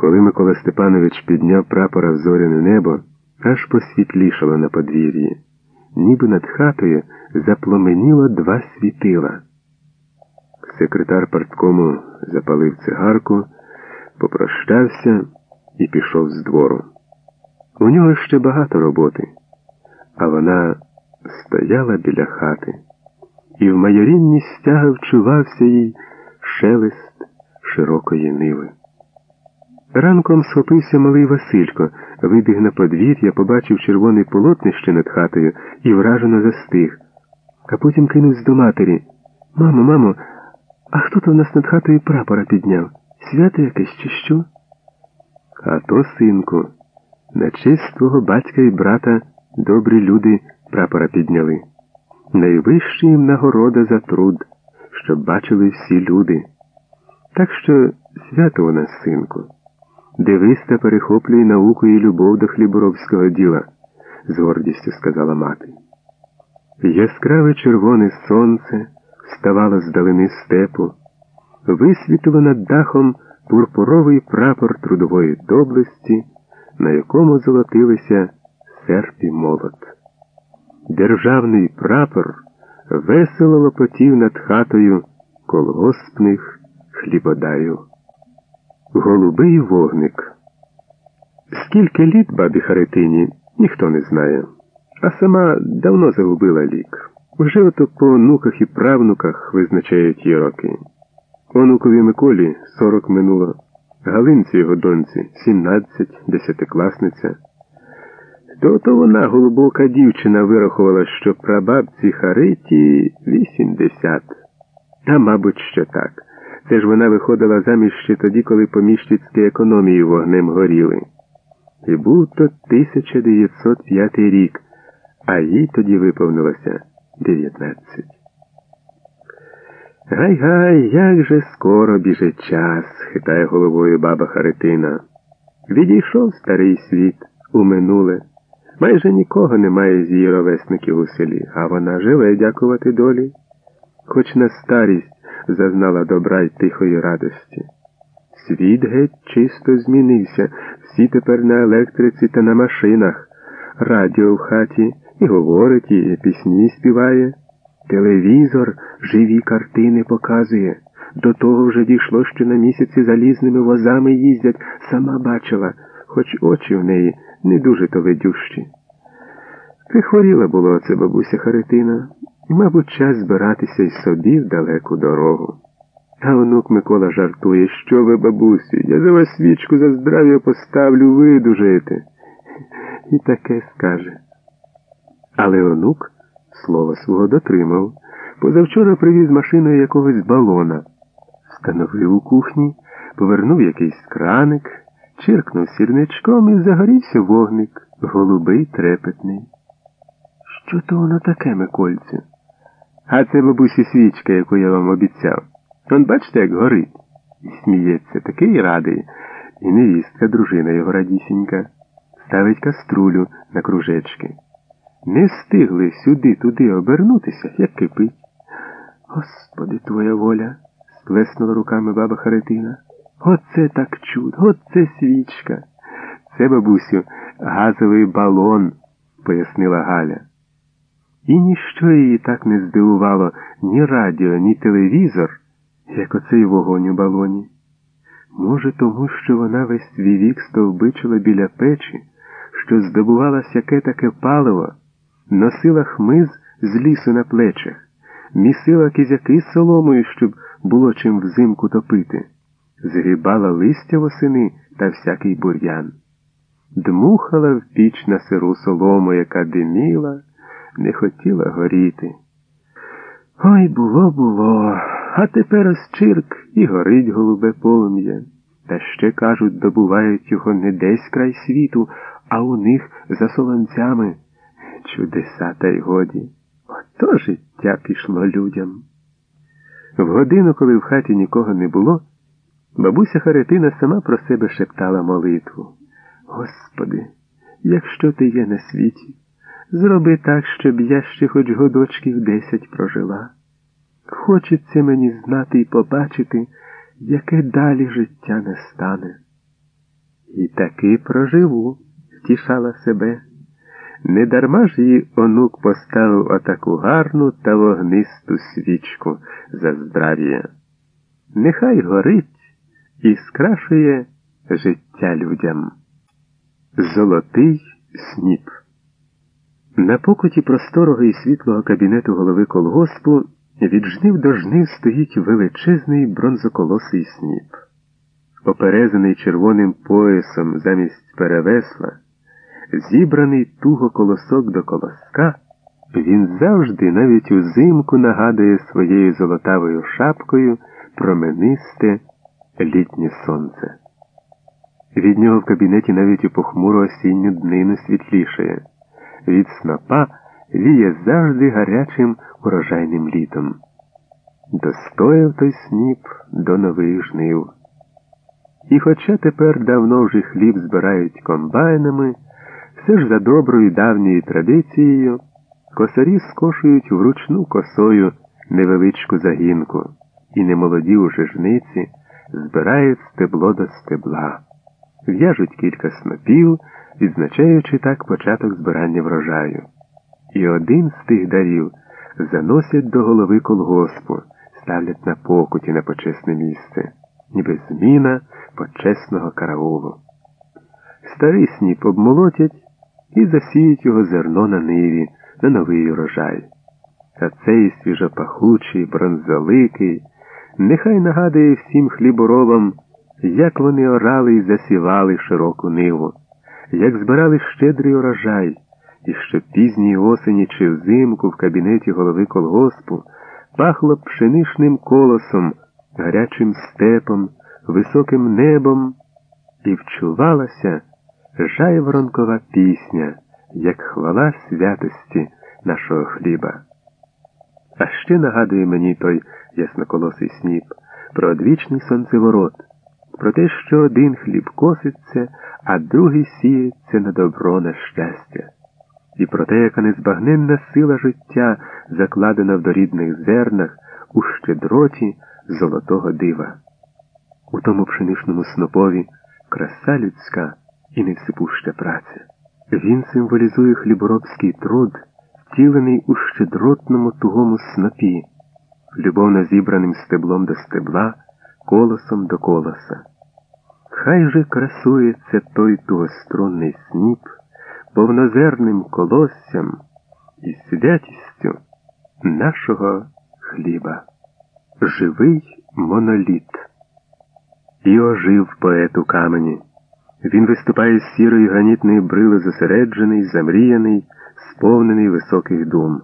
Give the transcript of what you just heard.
Коли Микола Степанович підняв прапора в зоряне небо, аж посвітлішало на подвір'ї, ніби над хатою запломеніло два світила. Секретар парткому запалив цигарку, попрощався і пішов з двору. У нього ще багато роботи, а вона стояла біля хати, і в майорінні стяга вчувався їй шелест широкої ниви. Ранком схопився малий Василько, вибіг на подвір'я, побачив червоне полотнище над хатою і вражено застиг, а потім кинувся до матері. Мамо, мамо, а хто то в нас над хатою прапора підняв? Свято якесь чи що? А то, синку, на честь твого батька і брата добрі люди прапора підняли. Найвища їм нагорода за труд, щоб бачили всі люди. Так що свято у нас, синку. Дивись та перехоплюй науку і любов до хліборобського діла, з гордістю сказала мати. Яскраве червоне сонце вставало з далини степу, висвітило над дахом пурпуровий прапор трудової доблесті, на якому золотилися серп і молот. Державний прапор весело лопотів над хатою колгоспних хлібодаю. Голубий вогник. Скільки літ бабі Харитині, ніхто не знає, а сама давно загубила лік. Вже ото по онуках і правнуках визначають її роки. Онукові Миколі сорок минуло, Галинці його доньці сімнадцять, десятикласниця. То то вона глибока дівчина вирахувала, що прабабці Хариті вісімдесят. Та, мабуть, що так. Це ж вона виходила заміж ще тоді, коли поміщицькі економії вогнем горіли. І був то 1905 рік, а їй тоді виповнилося 19. Гай-гай, як же скоро біжить час, хитає головою баба Харитина. Відійшов старий світ у минуле. Майже нікого немає з її ровесників у селі, а вона живе, дякувати долі, хоч на старість зазнала добра й тихої радості. Світ геть чисто змінився, всі тепер на електриці та на машинах, радіо в хаті і говорить, і пісні співає. Телевізор живі картини показує. До того вже дійшло, що на місяці залізними возами їздять, сама бачила, хоч очі в неї не дуже то ведющі. Прихворіла було оце бабуся Харитина, мабуть, час збиратися й собі в далеку дорогу. А онук Микола жартує, що ви, бабусі, я за вас свічку за здрав'я поставлю, видужаєте. І таке скаже. Але онук слова свого дотримав. Позавчора привіз машиною якогось балона, встановив у кухні, повернув якийсь краник, чиркнув сірничком і загорівся вогник, голубий трепетний. Що то воно таке, Микольцю? А це, бабусі, свічка, яку я вам обіцяв. Он бачите, як горить. І сміється, такий радий. І невістка, дружина його радісінька, ставить каструлю на кружечки. Не встигли сюди туди обернутися, як кипить. Господи, твоя воля, сплеснула руками баба Харитина. Оце так чудо, оце свічка. Це, бабусю, газовий балон, пояснила Галя. І ніщо її так не здивувало ні радіо, ні телевізор, як оцей вогонь у балоні. Може, тому, що вона весь свій вік стовбичила біля печі, що здобувалось яке таке паливо носила хмиз з лісу на плечах, місила кизяки з соломою, щоб було чим взимку топити, згрібала листя восени та всякий бур'ян, дмухала в піч на сиру солому, яка диміла, не хотіла горіти. Ой, було, було, а тепер ось чирк і горить голубе полум'я. Та ще, кажуть, добувають його не десь край світу, а у них за солонцями. Чудеса, та й годі. Ото життя пішло людям. В годину, коли в хаті нікого не було, бабуся Харитина сама про себе шептала молитву. Господи, якщо ти є на світі, зроби так, щоб я ще хоч годочків десять прожила. Хочеться мені знати і побачити, яке далі життя не стане. І таки проживу, втішала себе. Недарма ж її онук поставив отаку гарну та вогнисту свічку за здрав'я. Нехай горить і скрашує життя людям. Золотий сніп. На покуті просторого і світлого кабінету голови колгоспу від жнив до жнив стоїть величезний бронзоколосий сніп. Оперезаний червоним поясом замість перевесла, зібраний туго колосок до колоска, він завжди, навіть узимку, нагадує своєю золотавою шапкою променисте літнє сонце. Від нього в кабінеті навіть у похмуру осінню днину світлішає. Від снопа віє завжди гарячим урожайним літом. Достояв той сніп до нових жнив. І хоча тепер давно вже хліб збирають комбайнами, все ж за доброю давньою традицією косарі скошують вручну косою невеличку загінку, і немолоді уже жниці збирають стебло до стебла, в'яжуть кілька снопів, відзначаючи так початок збирання врожаю. І один з тих дарів заносять до голови колгоспу, ставлять на покуті на почесне місце, ніби зміна почесного караулу. Старий сніп обмолотять і засіють його зерно на ниві, на новий урожай. А цей свіжопахучий, бронзоликий, нехай нагадує всім хліборобам, як вони орали і засівали широку ниву, як збирали щедрий урожай, і що пізній осені чи взимку в кабінеті голови колгоспу пахло пшеничним колосом, гарячим степом, високим небом, і вчувалася жайворонкова пісня, як хвала святості нашого хліба. А ще нагадує мені той ясноколосий сніп про одвічний сонцеворот, про те, що один хліб коситься, а другий сіється на добро, на щастя, і про те, яка незбагненна сила життя закладена в дорідних зернах у щедроті золотого дива. У тому пшеничному снопові краса людська і невсипуща праця. Він символізує хліборобський труд, втілений у щедротному тугому снопі, любовно зібраним стеблом до стебла, колосом до колоса. Хай же красується той тугострунний сніп повнозерним колоссям і святістю нашого хліба. Живий моноліт. І ожив поет у камені. Він виступає з сірої гранітної брили зосереджений, замріяний, сповнений високих дум.